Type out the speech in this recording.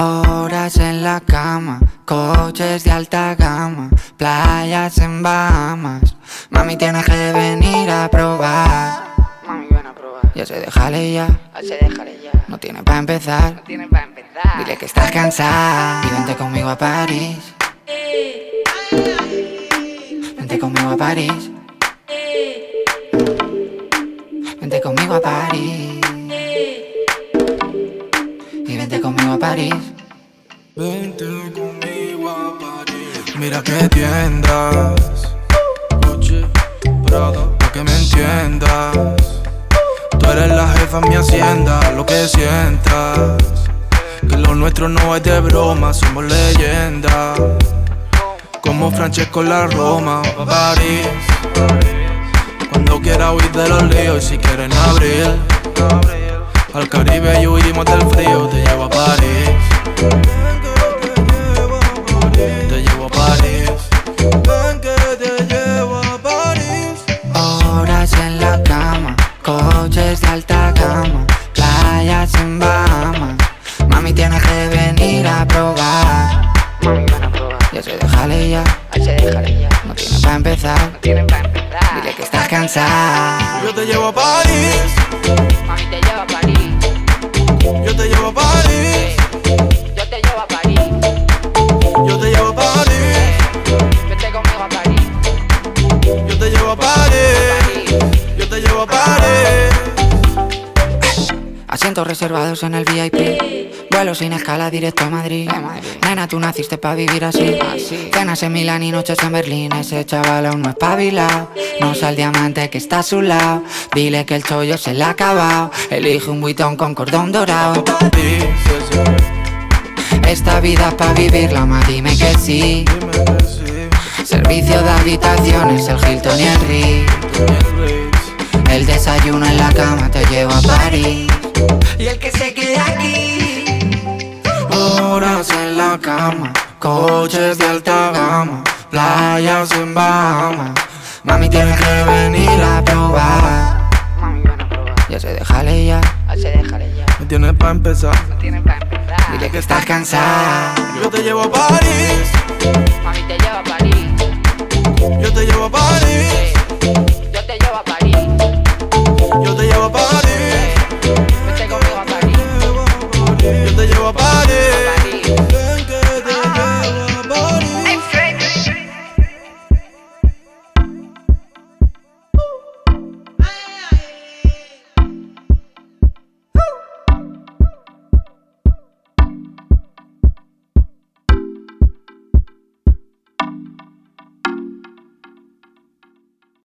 Horas en la cama, coches de alta gama, playas en Bahamas. Mami, tienes que venir a probar. Mami, ven a probar. Ya se déjale ya, Ah, se déjale ya. no tiene para empezar. No tiene para empezar. Dile que estás cansada y vente conmigo a París. Vente conmigo a París. Vente conmigo a París. Y vente conmigo a París. Vente conmigo a París. Mira que tiendas. Gucci, Prada, pa' que me entiendas. Tú eres la jefa en mi hacienda, lo que sientas. Que lo nuestro no es de broma, somos leyendas. Como Francesco la Roma, pa' París. Cuando quiera huir de los líos y si quieren abrir. Al Caribe y huimos del frío, te llevo a París. Te llevo a París. Ven que te llevo a París. Horas en la cama, coches de alta gama, playas en Bahamas. Mami, tienes que venir a probar. Mami, ven a probar. Ya se déjale ya, se déjale ya. no tiene para empezar. No tiene para empezar. Dile que estás cansada. Yo te llevo a París. Mami, te llevo a París. Asientos reservados en el VIP. Vuelo sin escala directo a Madrid. Nena, tú naciste para vivir así. Cenas en Milán y noches en Berlín. Ese chaval aún no es pabilado. No sal diamante que está a su lado. Dile que el chollo se le ha acabado. Elige un buitón con cordón dorado. Esta vida es pa' vivirla, ma, dime que sí. Servicio de habitaciones, el Hilton y el Ritz. El Ritz. El desayuno en la cama te llevo a París. Y el que se queda aquí. Horas en la cama, coches de alta gama, playas en Bahamas. Mami, tienes que venir a probar. Mami, ven a probar. Ya se déjale ya, Ah, se déjale ya. Me tienes pa' empezar. No tiene para empezar. dile que estás cansada. Yo te llevo a París. Mami, te llevo a París.